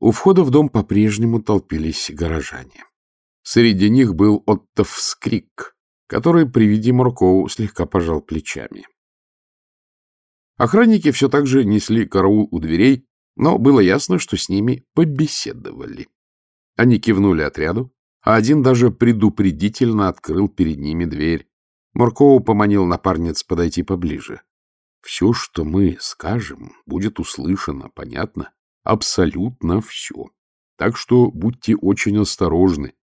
У входа в дом по-прежнему толпились горожане. Среди них был Оттов Скрик, который при виде Муркоу слегка пожал плечами. Охранники все так же несли караул у дверей, но было ясно, что с ними побеседовали. Они кивнули отряду, а один даже предупредительно открыл перед ними дверь. Моркоу поманил напарниц подойти поближе. — Все, что мы скажем, будет услышано, понятно? Абсолютно все. Так что будьте очень осторожны.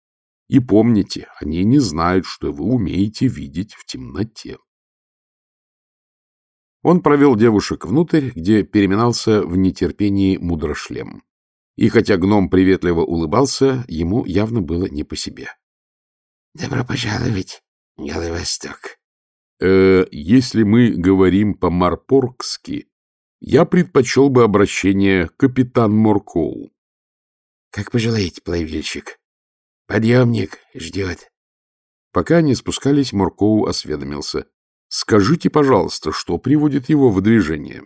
И помните, они не знают, что вы умеете видеть в темноте. Он провел девушек внутрь, где переминался в нетерпении мудрошлем. И хотя гном приветливо улыбался, ему явно было не по себе. — Добро пожаловать, Белый Восток. Э, если мы говорим по-марпоргски, я предпочел бы обращение «Капитан Моркоу». — Как пожелаете, плавильщик. Подъемник ждет. Пока они спускались, Моркоу осведомился. Скажите, пожалуйста, что приводит его в движение?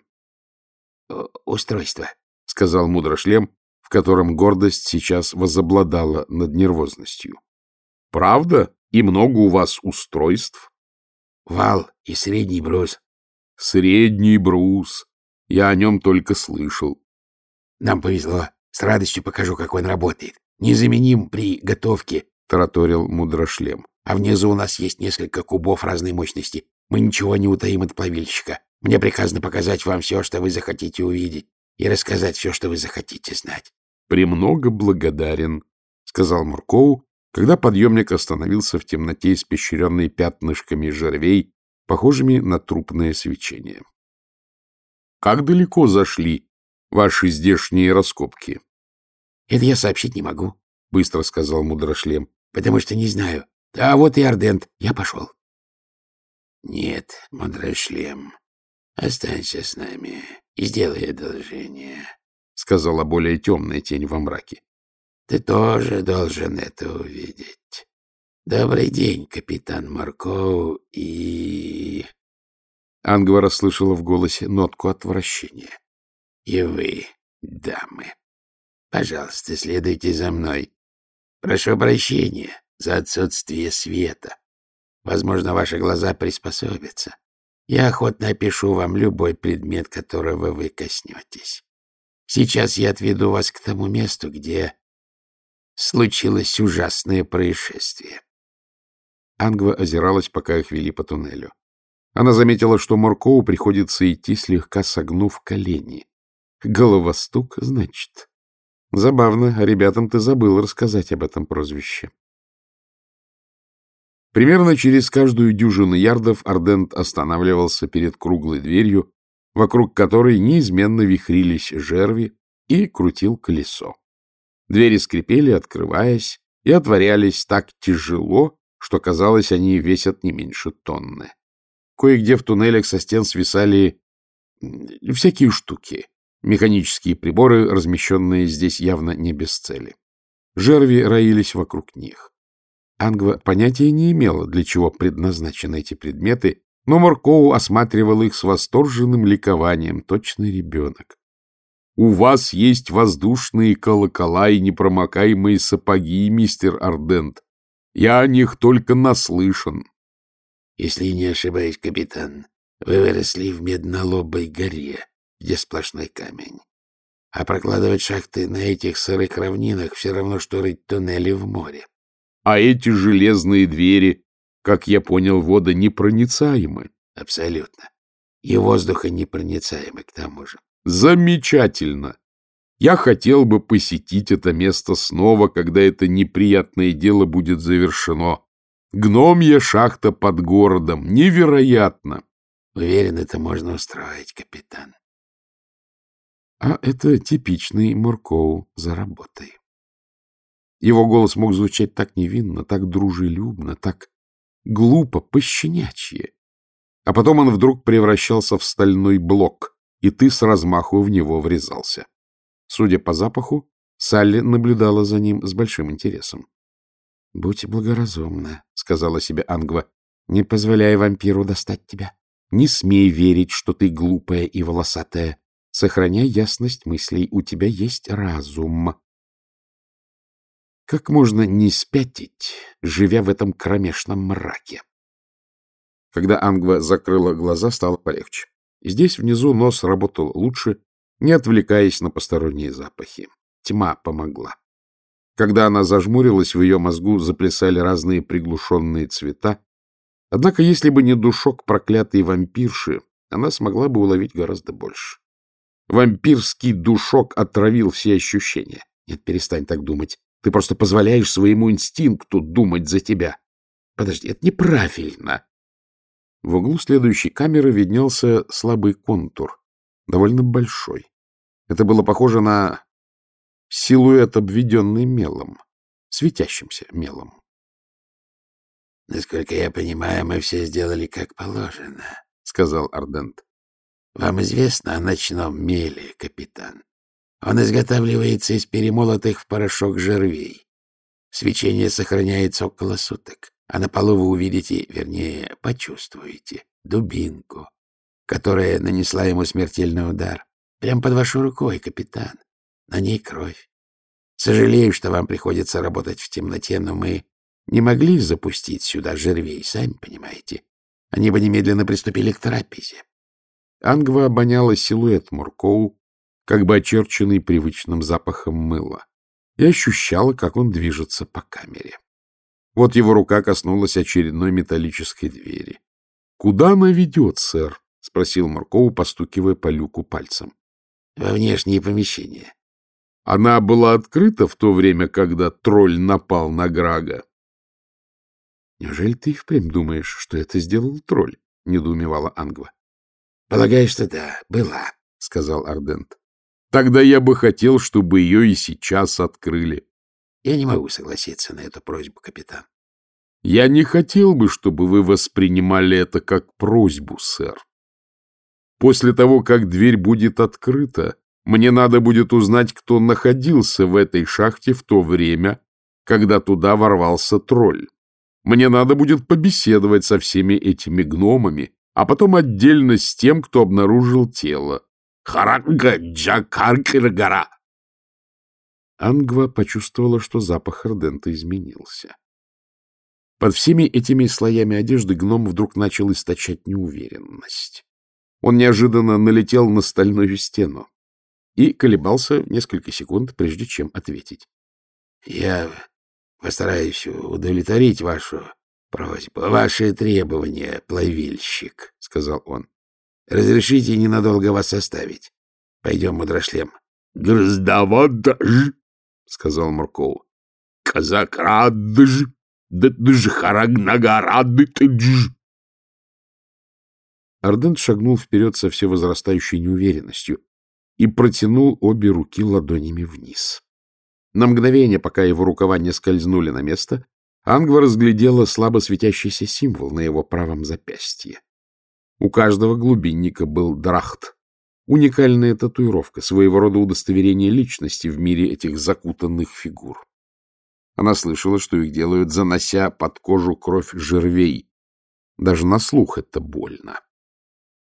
— Устройство, — сказал мудрошлем, в котором гордость сейчас возобладала над нервозностью. — Правда? И много у вас устройств? — Вал и средний брус. — Средний брус. Я о нем только слышал. — Нам повезло. С радостью покажу, как он работает. Незаменим при готовке, — тараторил мудрошлем. — А внизу у нас есть несколько кубов разной мощности. Мы ничего не утаим от плавильщика. Мне приказано показать вам все, что вы захотите увидеть, и рассказать все, что вы захотите знать. — Премного благодарен, — сказал Муркоу, когда подъемник остановился в темноте, испещренной пятнышками жервей, похожими на трупное свечение. — Как далеко зашли ваши здешние раскопки? — Это я сообщить не могу, — быстро сказал мудрошлем, — потому что не знаю. А вот и Ардент. Я пошел. — Нет, мудрый шлем, останься с нами и сделай одолжение, — сказала более темная тень во мраке. — Ты тоже должен это увидеть. Добрый день, капитан Маркоу и... Ангва расслышала в голосе нотку отвращения. — И вы, дамы, пожалуйста, следуйте за мной. Прошу прощения за отсутствие света. Возможно, ваши глаза приспособятся. Я охотно опишу вам любой предмет, которого вы коснетесь. Сейчас я отведу вас к тому месту, где случилось ужасное происшествие. Ангва озиралась, пока их вели по туннелю. Она заметила, что Моркоу приходится идти, слегка согнув колени. Головостук, значит. Забавно, а ребятам ты забыл рассказать об этом прозвище. Примерно через каждую дюжину ярдов Ардент останавливался перед круглой дверью, вокруг которой неизменно вихрились жерви, и крутил колесо. Двери скрипели, открываясь, и отворялись так тяжело, что, казалось, они весят не меньше тонны. Кое-где в туннелях со стен свисали всякие штуки, механические приборы, размещенные здесь явно не без цели. Жерви роились вокруг них. Ангва понятия не имела, для чего предназначены эти предметы, но Моркоу осматривал их с восторженным ликованием, точно ребенок. — У вас есть воздушные колокола и непромокаемые сапоги, мистер Ардент. Я о них только наслышан. — Если не ошибаюсь, капитан, вы выросли в Меднолобой горе, где сплошной камень. А прокладывать шахты на этих сырых равнинах все равно, что рыть туннели в море. А эти железные двери, как я понял, водонепроницаемы. Абсолютно. И воздуха непроницаемы к тому же. Замечательно. Я хотел бы посетить это место снова, когда это неприятное дело будет завершено. Гномья шахта под городом. Невероятно. Уверен, это можно устроить, капитан. А это типичный Муркоу за работой. Его голос мог звучать так невинно, так дружелюбно, так глупо, пощенячье. А потом он вдруг превращался в стальной блок, и ты с размаху в него врезался. Судя по запаху, Салли наблюдала за ним с большим интересом. — Будь благоразумна, — сказала себе Ангва, — не позволяй вампиру достать тебя. Не смей верить, что ты глупая и волосатая. Сохраняй ясность мыслей, у тебя есть разум. Как можно не спятить, живя в этом кромешном мраке? Когда Ангва закрыла глаза, стало полегче. Здесь внизу нос работал лучше, не отвлекаясь на посторонние запахи. Тьма помогла. Когда она зажмурилась, в ее мозгу заплясали разные приглушенные цвета. Однако, если бы не душок проклятой вампирши, она смогла бы уловить гораздо больше. Вампирский душок отравил все ощущения. Нет, перестань так думать. Ты просто позволяешь своему инстинкту думать за тебя. Подожди, это неправильно. В углу следующей камеры виднелся слабый контур, довольно большой. Это было похоже на силуэт, обведенный мелом, светящимся мелом. — Насколько я понимаю, мы все сделали как положено, — сказал Ардент. — Вам известно о ночном меле, капитан? Он изготавливается из перемолотых в порошок жервей. Свечение сохраняется около суток, а на полу вы увидите, вернее, почувствуете дубинку, которая нанесла ему смертельный удар. Прямо под вашей рукой, капитан. На ней кровь. Сожалею, что вам приходится работать в темноте, но мы не могли запустить сюда жервей, сами понимаете. Они бы немедленно приступили к трапезе. Ангва обоняла силуэт Муркоу, как бы очерченный привычным запахом мыла, и ощущала, как он движется по камере. Вот его рука коснулась очередной металлической двери. — Куда она ведет, сэр? — спросил Маркоу, постукивая по люку пальцем. — Во внешние помещения. — Она была открыта в то время, когда тролль напал на Грага? — Неужели ты впрямь думаешь, что это сделал тролль? — недоумевала Ангва. — Полагаю, что да, была, — сказал Ардент. Тогда я бы хотел, чтобы ее и сейчас открыли. Я не могу согласиться на эту просьбу, капитан. Я не хотел бы, чтобы вы воспринимали это как просьбу, сэр. После того, как дверь будет открыта, мне надо будет узнать, кто находился в этой шахте в то время, когда туда ворвался тролль. Мне надо будет побеседовать со всеми этими гномами, а потом отдельно с тем, кто обнаружил тело. Харанга Джакаркиргара. Ангва почувствовала, что запах Ардента изменился. Под всеми этими слоями одежды гном вдруг начал источать неуверенность. Он неожиданно налетел на стальную стену и колебался несколько секунд, прежде чем ответить. — Я постараюсь удовлетворить вашу просьбу, ваши требования, плавильщик, — сказал он. Разрешите ненадолго вас оставить. Пойдем, мудрошлем. — Грыздавадж, — сказал Мурков. — Казакрадж, да дж. Ардент шагнул вперед со все возрастающей неуверенностью и протянул обе руки ладонями вниз. На мгновение, пока его рукава не скользнули на место, Ангва разглядела слабо светящийся символ на его правом запястье. У каждого глубинника был драхт. Уникальная татуировка, своего рода удостоверение личности в мире этих закутанных фигур. Она слышала, что их делают, занося под кожу кровь жервей. Даже на слух это больно.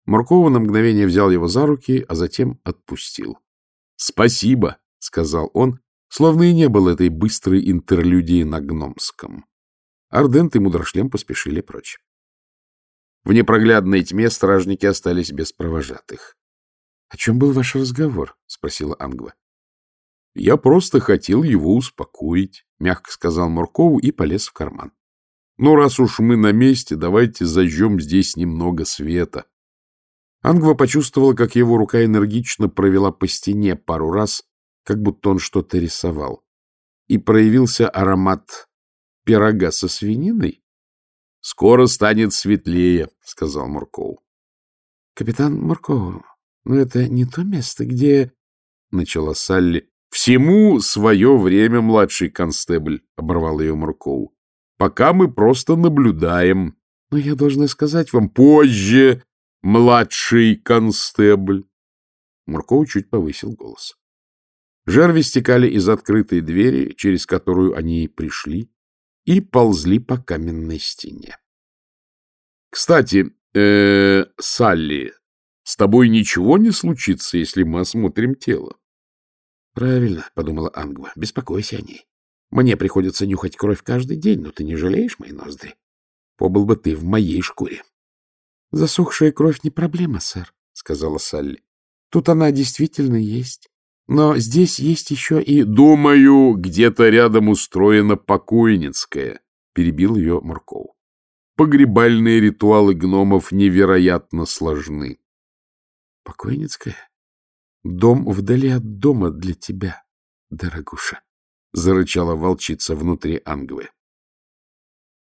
Муркова на мгновение взял его за руки, а затем отпустил. — Спасибо, — сказал он, словно и не было этой быстрой интерлюдии на гномском. Ардент и Мудрошлем поспешили прочь. В непроглядной тьме стражники остались без провожатых. — О чем был ваш разговор? — спросила Ангва. — Я просто хотел его успокоить, — мягко сказал Муркову и полез в карман. — Ну, раз уж мы на месте, давайте зажжем здесь немного света. Ангва почувствовала, как его рука энергично провела по стене пару раз, как будто он что-то рисовал. И проявился аромат пирога со свининой, — Скоро станет светлее, — сказал Мурков. — Капитан Мурков, но это не то место, где... — начала Салли. — Всему свое время, младший констебль, — оборвал ее Мурков. — Пока мы просто наблюдаем. — Но я должна сказать вам позже, младший констебль. Мурков чуть повысил голос. Жерви стекали из открытой двери, через которую они пришли, и ползли по каменной стене. — Кстати, э, Салли, — С тобой ничего не случится, если мы осмотрим тело. — Правильно, — подумала Ангва, — беспокойся о ней. Мне приходится нюхать кровь каждый день, но ты не жалеешь мои ноздри? Побыл бы ты в моей шкуре. — Засохшая кровь не проблема, сэр, — сказала Салли. — Тут она действительно есть. Но здесь есть еще и... — Думаю, где-то рядом устроена покойницкая, — перебил ее Марков. Погребальные ритуалы гномов невероятно сложны. — Покойницкая? Дом вдали от дома для тебя, дорогуша, — зарычала волчица внутри Ангвы.